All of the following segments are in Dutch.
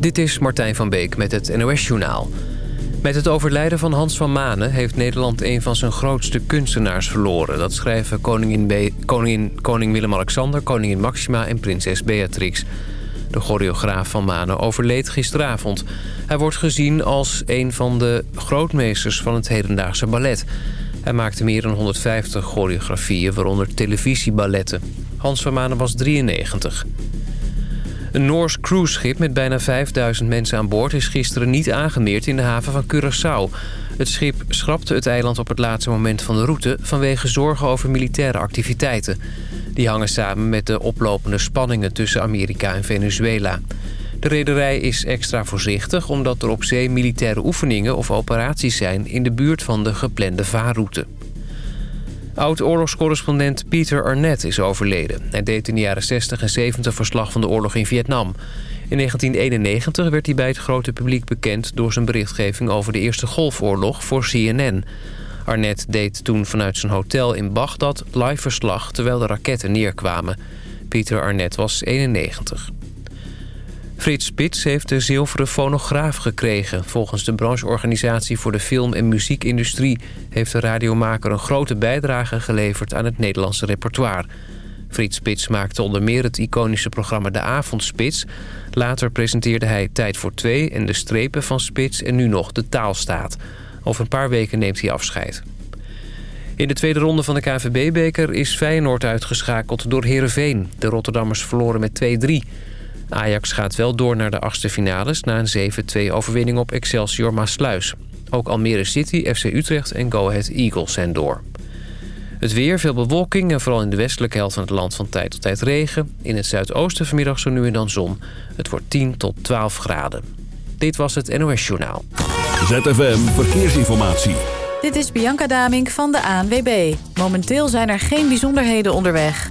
Dit is Martijn van Beek met het NOS-journaal. Met het overlijden van Hans van Manen heeft Nederland een van zijn grootste kunstenaars verloren. Dat schrijven koningin koningin, koning Willem-Alexander, koningin Maxima en prinses Beatrix. De choreograaf van Manen overleed gisteravond. Hij wordt gezien als een van de grootmeesters van het hedendaagse ballet. Hij maakte meer dan 150 choreografieën, waaronder televisieballetten. Hans van Manen was 93. Een Noors cruiseschip met bijna 5000 mensen aan boord... is gisteren niet aangemeerd in de haven van Curaçao. Het schip schrapte het eiland op het laatste moment van de route... vanwege zorgen over militaire activiteiten. Die hangen samen met de oplopende spanningen tussen Amerika en Venezuela. De rederij is extra voorzichtig omdat er op zee militaire oefeningen of operaties zijn... in de buurt van de geplande vaarroute. Oud-oorlogscorrespondent Peter Arnett is overleden. Hij deed in de jaren 60 en 70 verslag van de oorlog in Vietnam. In 1991 werd hij bij het grote publiek bekend... door zijn berichtgeving over de Eerste Golfoorlog voor CNN. Arnett deed toen vanuit zijn hotel in Bagdad live verslag... terwijl de raketten neerkwamen. Peter Arnett was 91. Frits Spits heeft de zilveren fonograaf gekregen. Volgens de brancheorganisatie voor de film- en muziekindustrie... heeft de radiomaker een grote bijdrage geleverd aan het Nederlandse repertoire. Frits Spits maakte onder meer het iconische programma De Avondspits. Later presenteerde hij Tijd voor Twee en De Strepen van Spits... en nu nog De Taalstaat. Over een paar weken neemt hij afscheid. In de tweede ronde van de KVB-beker is Feyenoord uitgeschakeld door Heerenveen. De Rotterdammers verloren met 2-3... Ajax gaat wel door naar de achtste finales... na een 7-2 overwinning op Excelsior Maasluis. Ook Almere City, FC Utrecht en Go Ahead Eagles zijn door. Het weer, veel bewolking en vooral in de westelijke helft van het land van tijd tot tijd regen. In het zuidoosten vanmiddag zo nu en dan zon. Het wordt 10 tot 12 graden. Dit was het NOS Journaal. ZFM Verkeersinformatie. Dit is Bianca Damink van de ANWB. Momenteel zijn er geen bijzonderheden onderweg.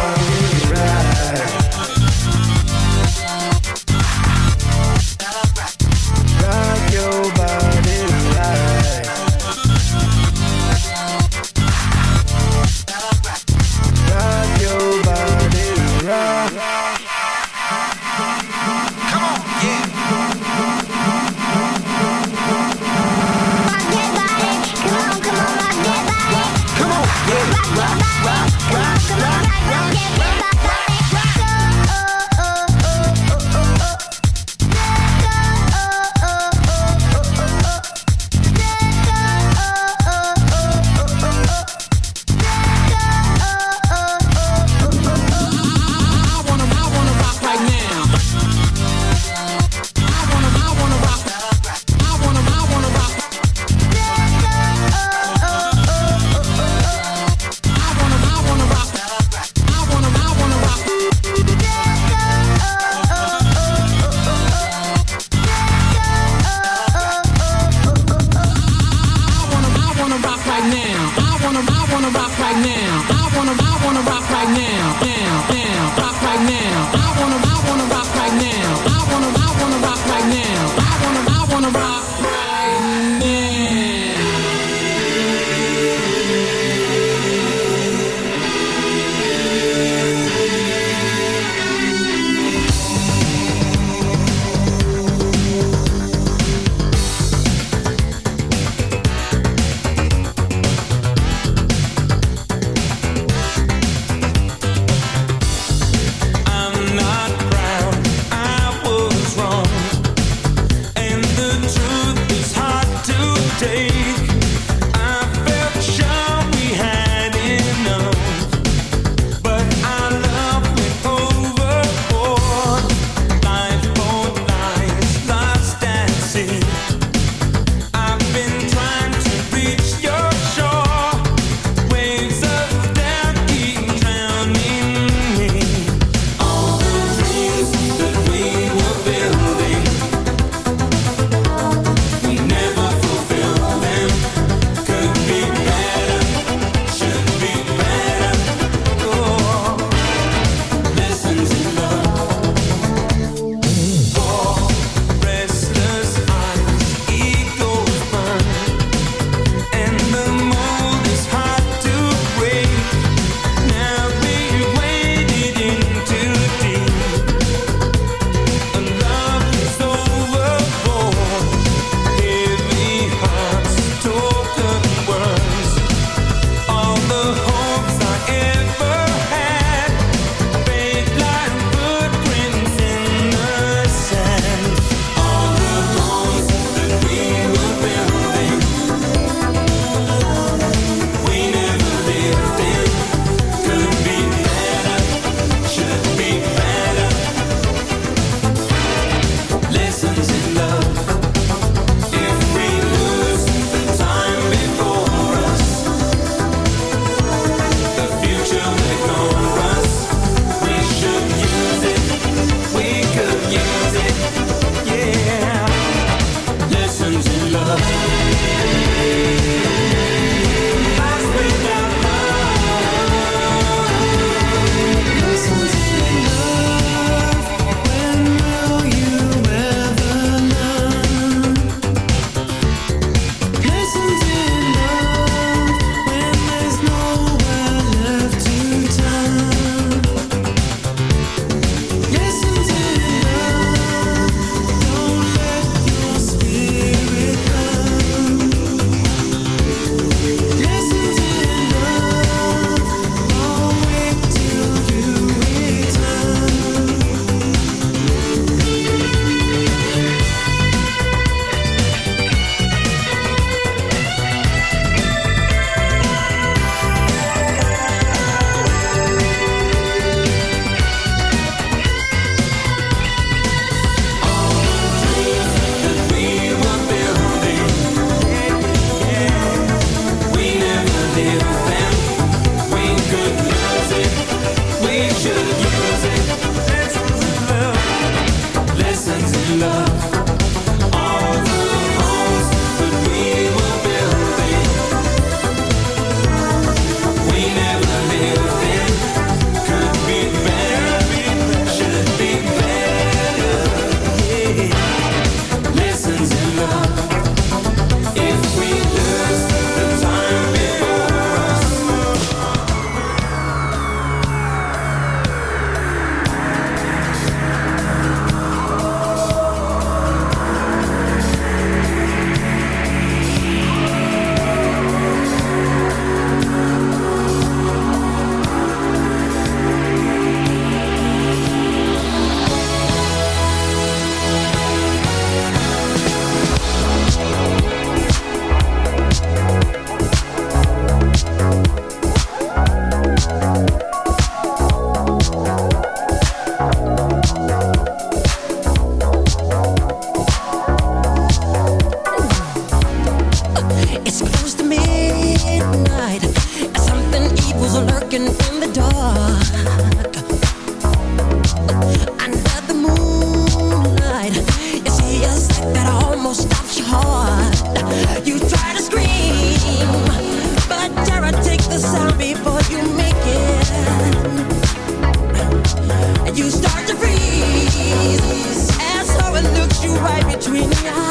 between us.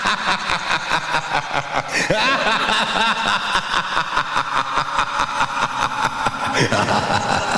ハハハハ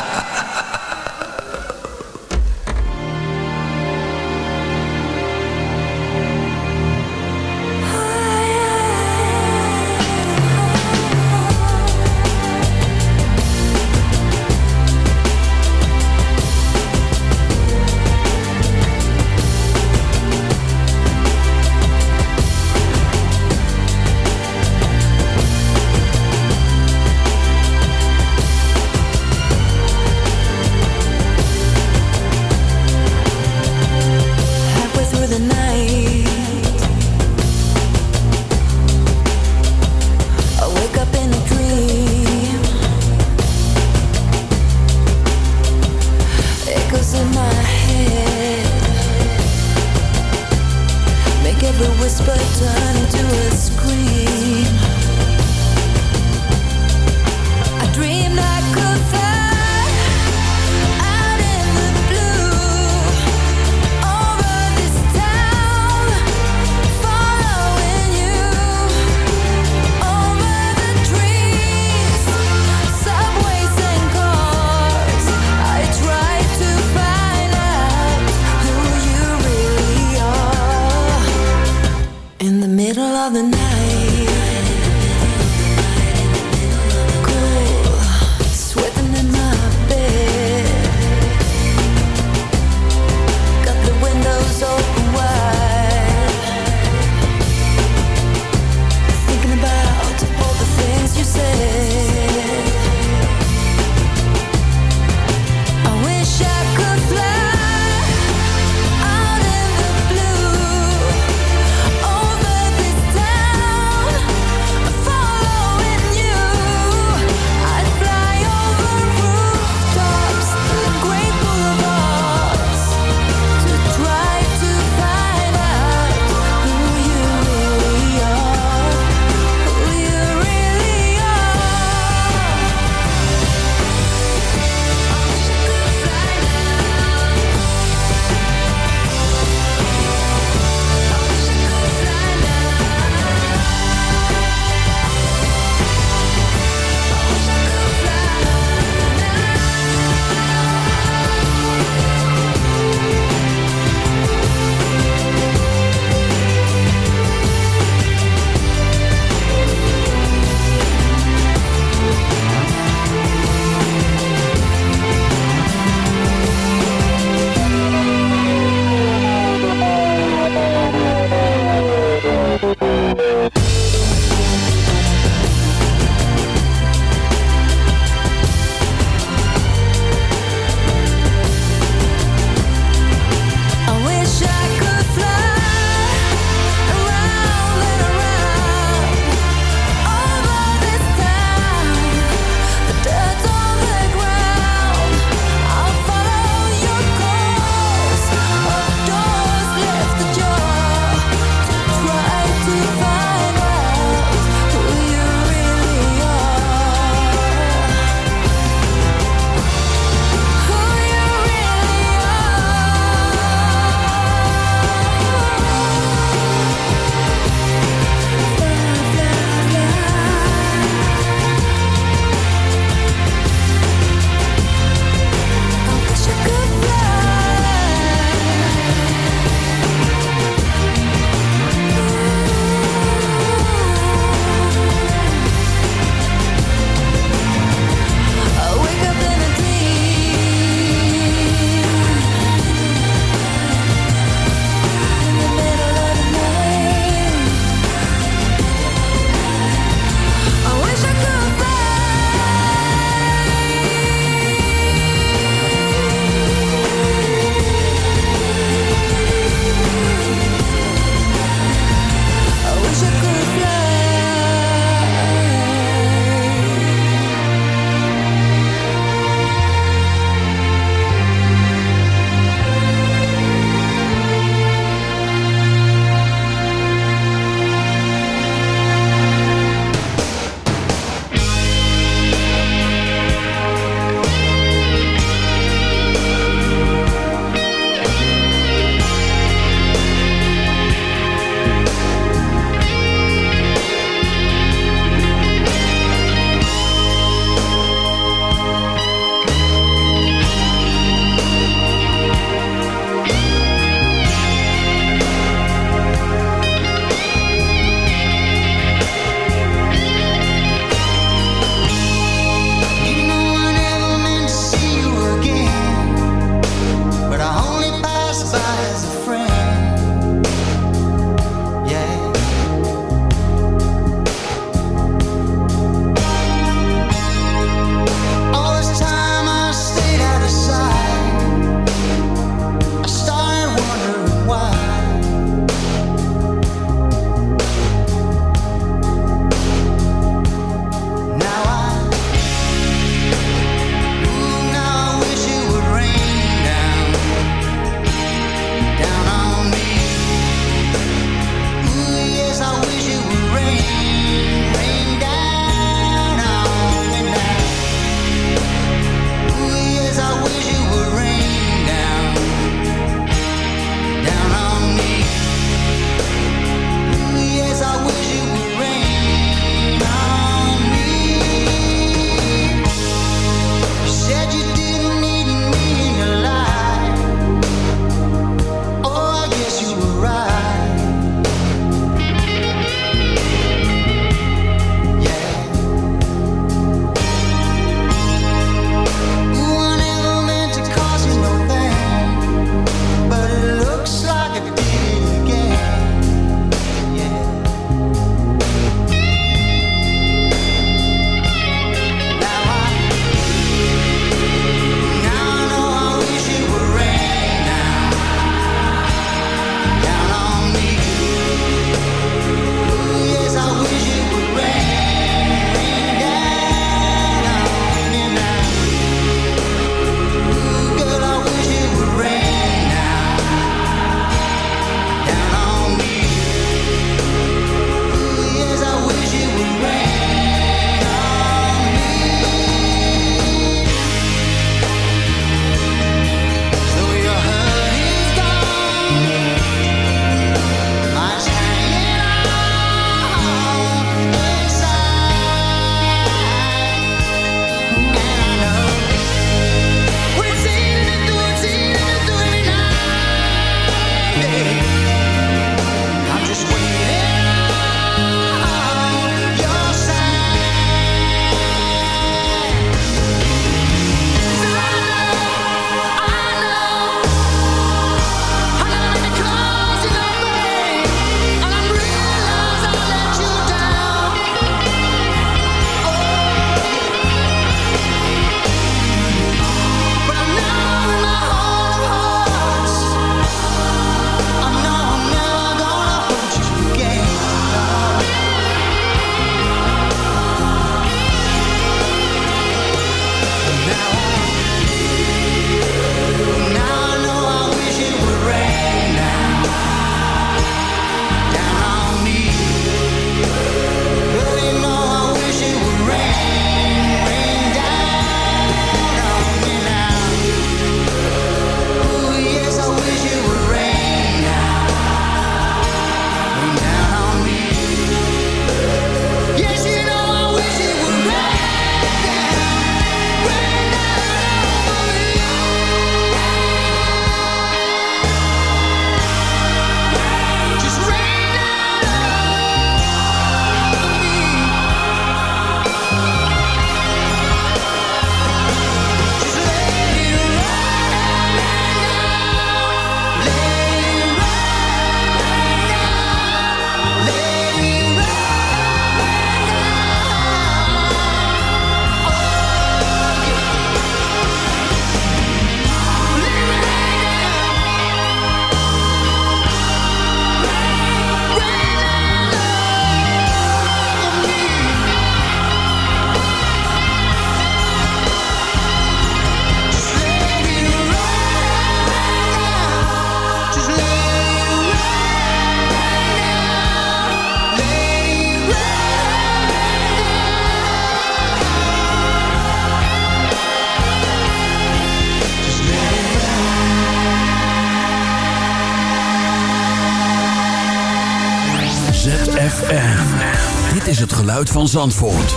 van Zandvoort.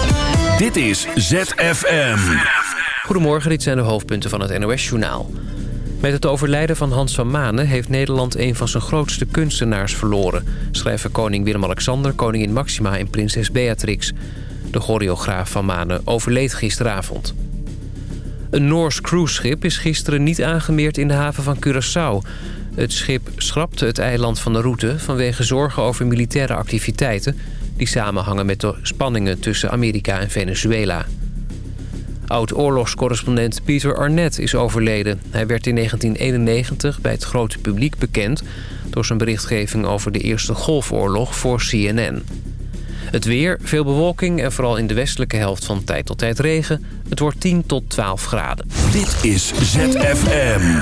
Dit is ZFM. Goedemorgen, dit zijn de hoofdpunten van het NOS-journaal. Met het overlijden van Hans van Manen heeft Nederland een van zijn grootste kunstenaars verloren... schrijven koning Willem-Alexander, koningin Maxima en prinses Beatrix. De choreograaf van Manen overleed gisteravond. Een Noors cruiseschip is gisteren niet aangemeerd in de haven van Curaçao. Het schip schrapte het eiland van de route vanwege zorgen over militaire activiteiten die samenhangen met de spanningen tussen Amerika en Venezuela. Oud-oorlogscorrespondent Peter Arnett is overleden. Hij werd in 1991 bij het grote publiek bekend... door zijn berichtgeving over de Eerste Golfoorlog voor CNN. Het weer, veel bewolking en vooral in de westelijke helft van tijd tot tijd regen. Het wordt 10 tot 12 graden. Dit is ZFM.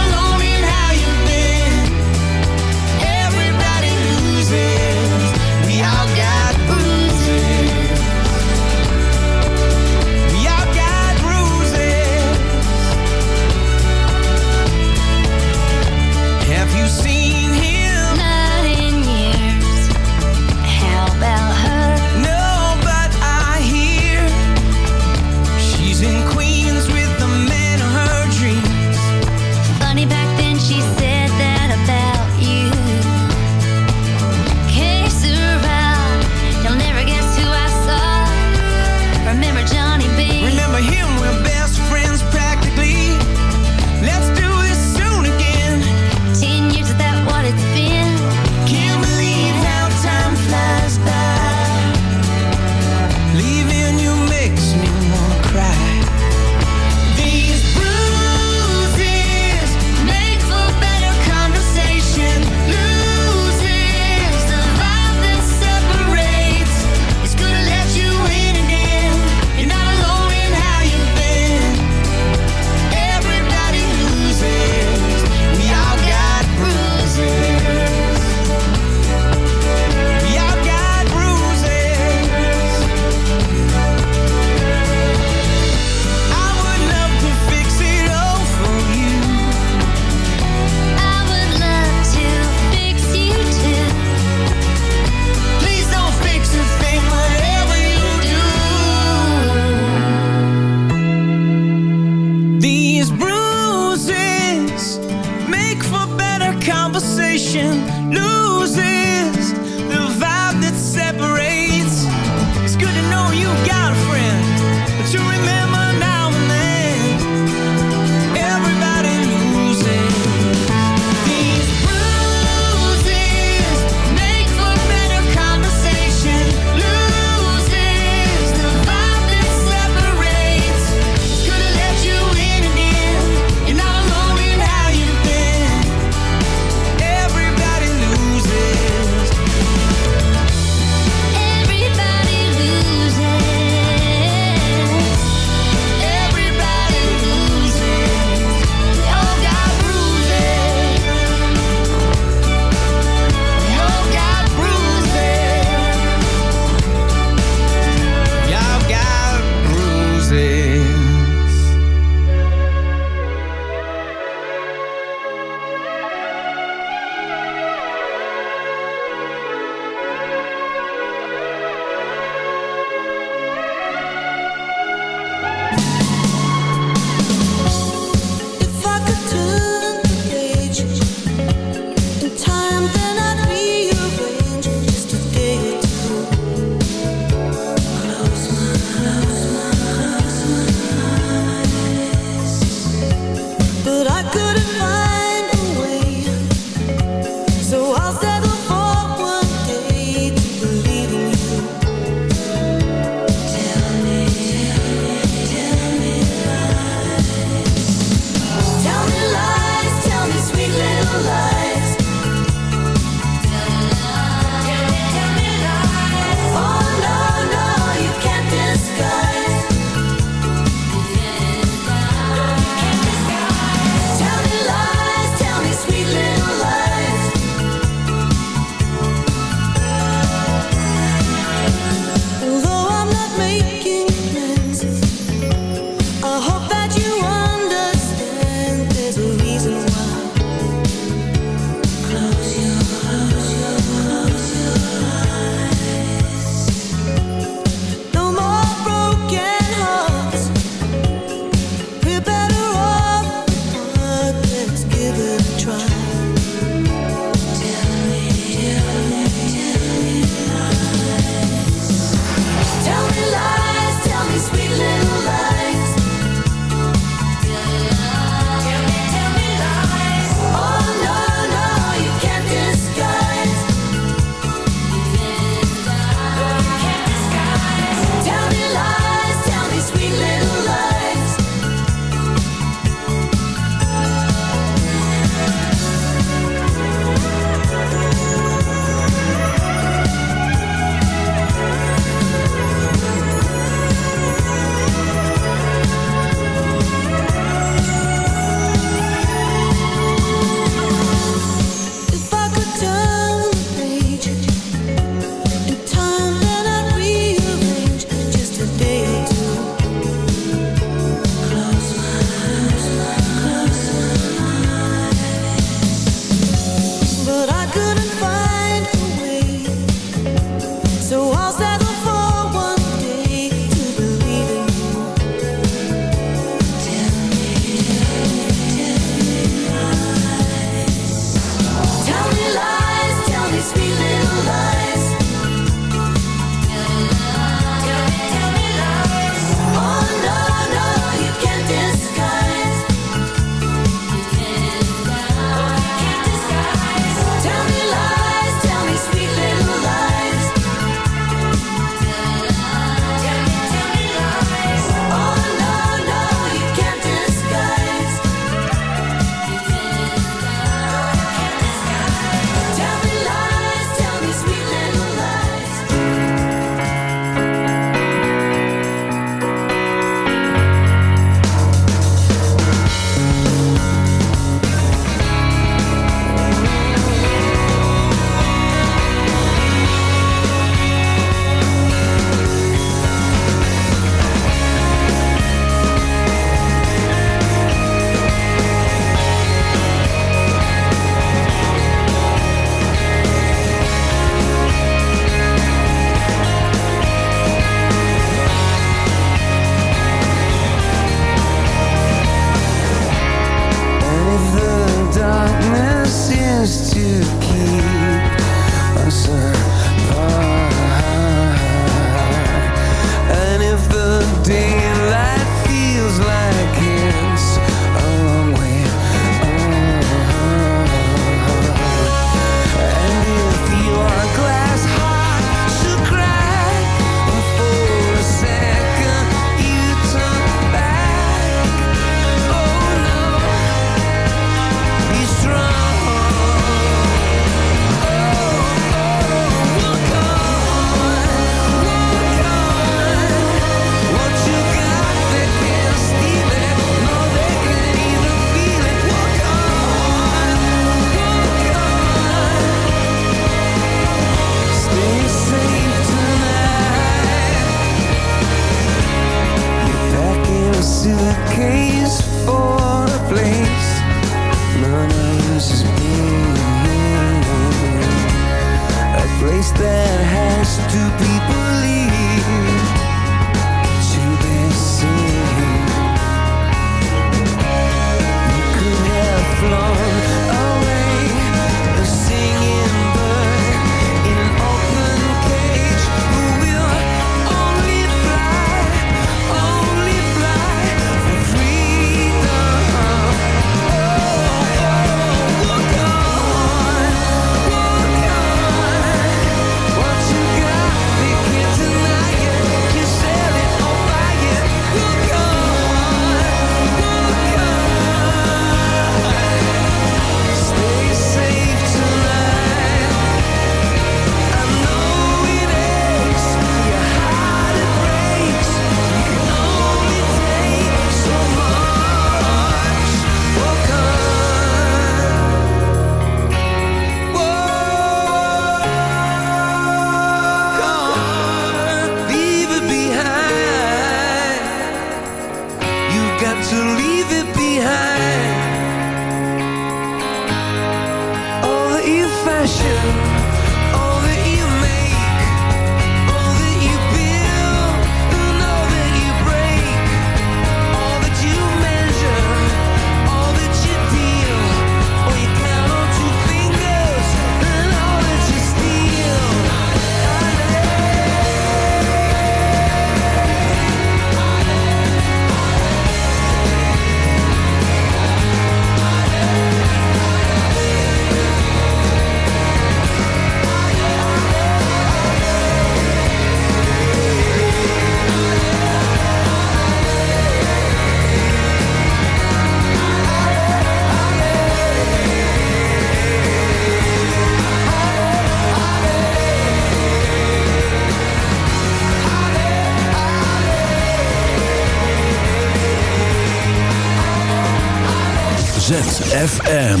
ZFM.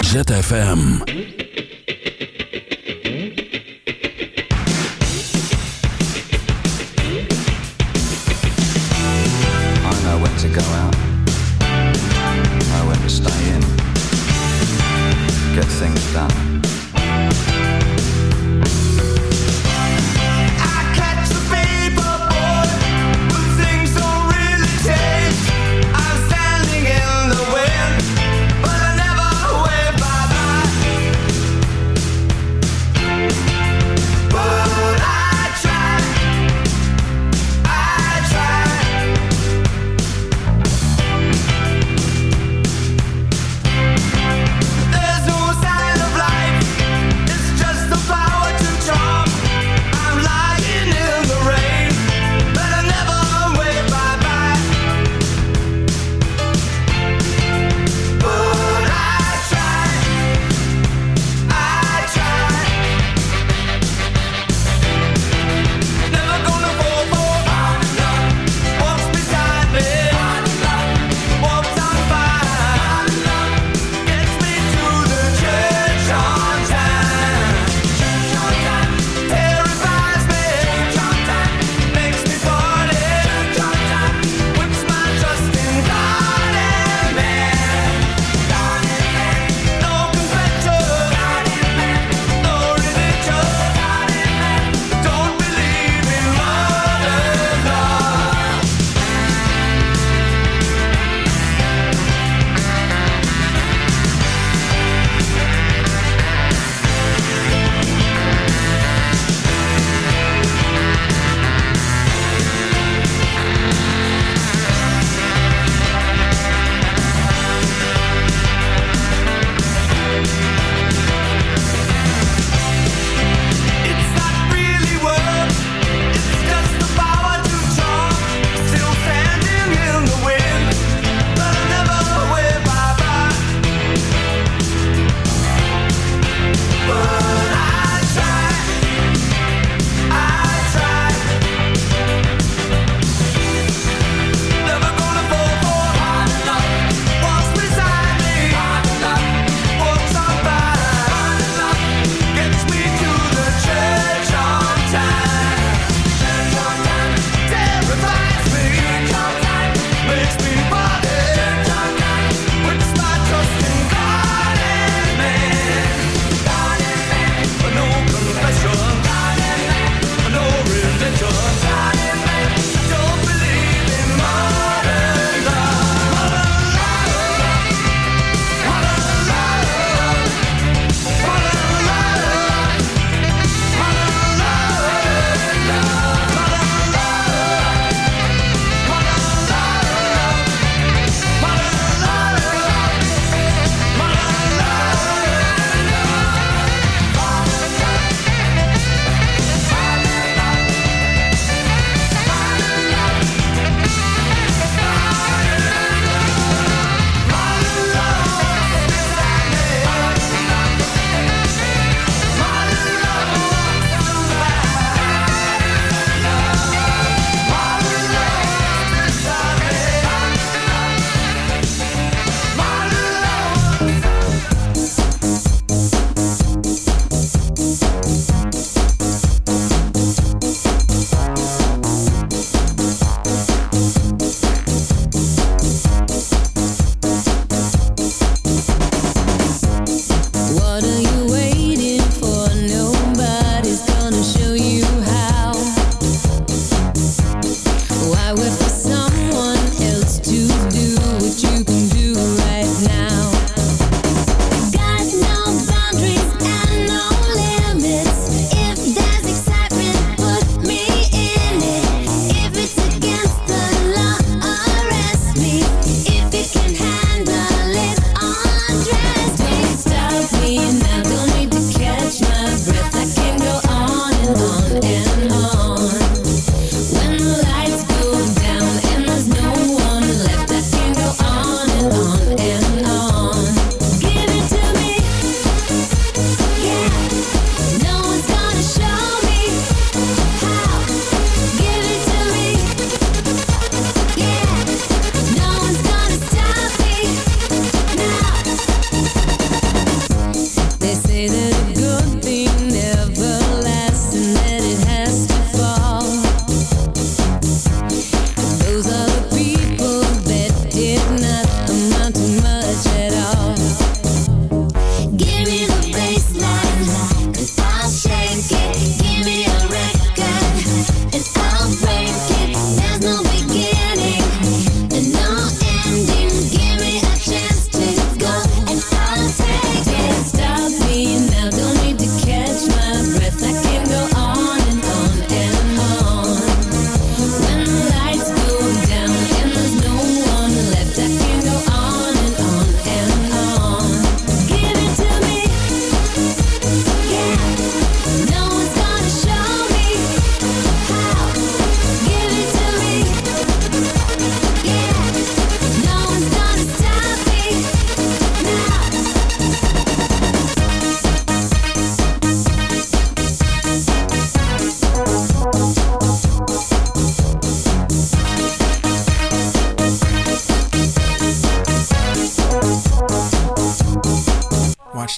ZFM.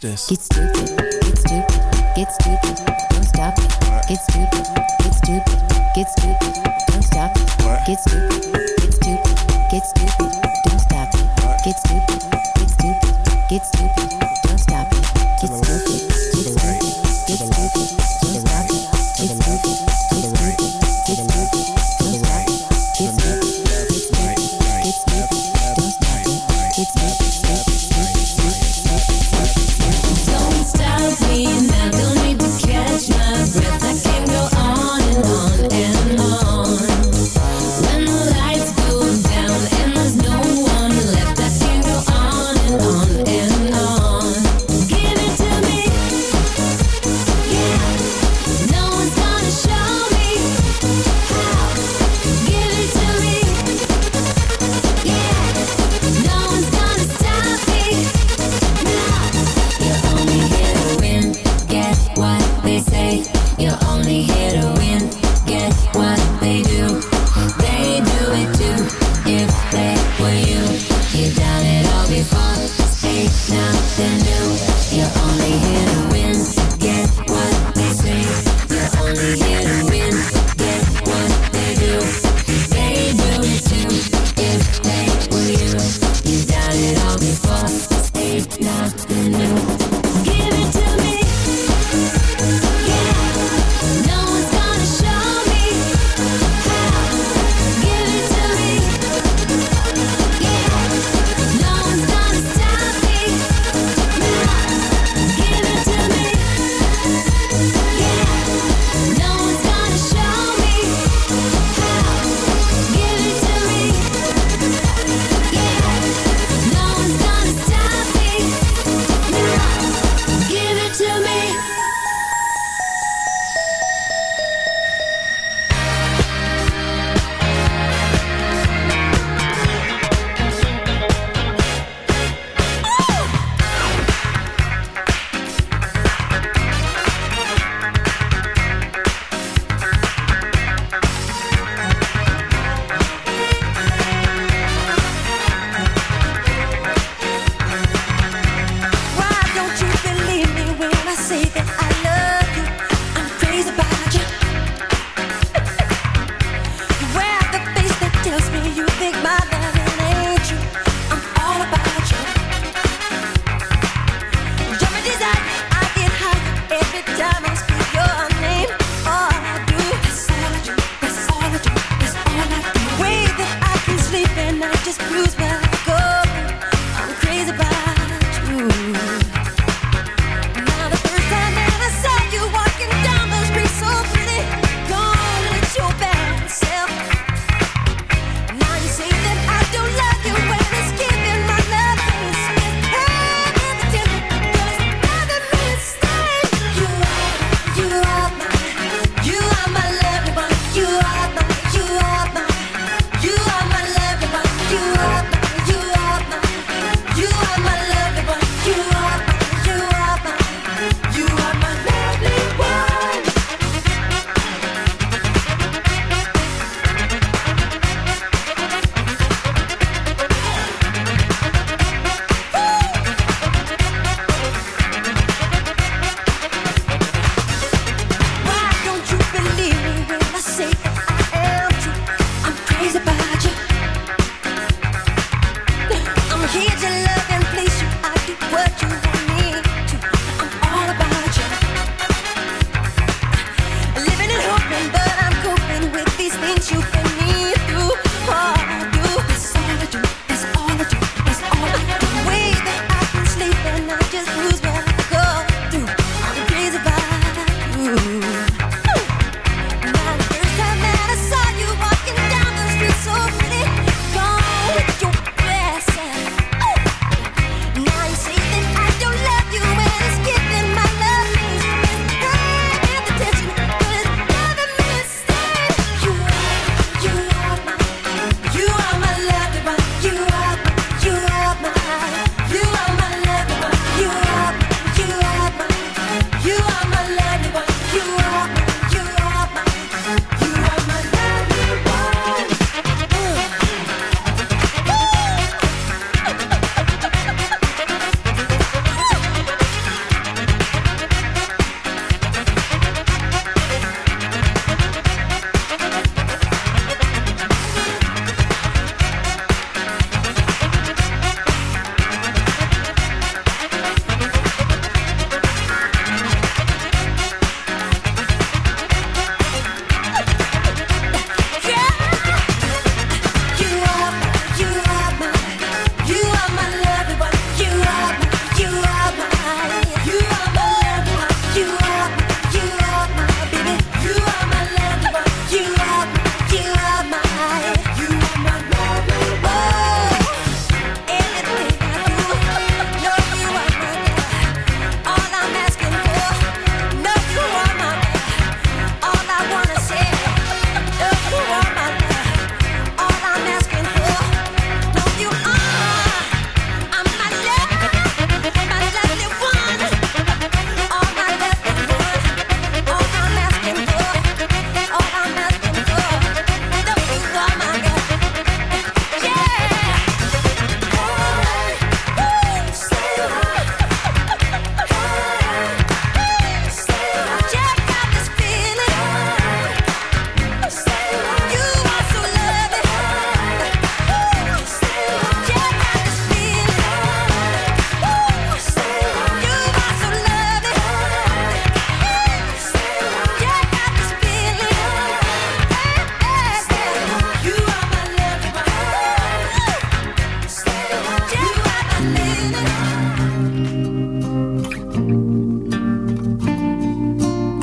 Justice. It's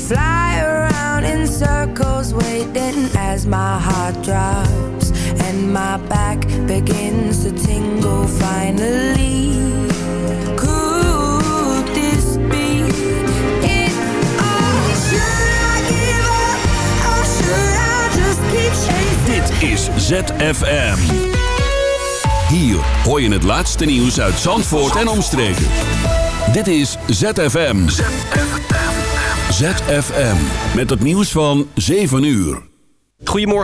fly around in circles, waiting as my heart drops and my back begins to tingle. Finally, could this be it? Oh, should I give up or should I just keep chasing? Dit is ZFM. Hier hoor je het laatste nieuws uit Zandvoort en omstreken. Dit is ZFM. ZFM. Met het nieuws van 7 uur. Goedemorgen.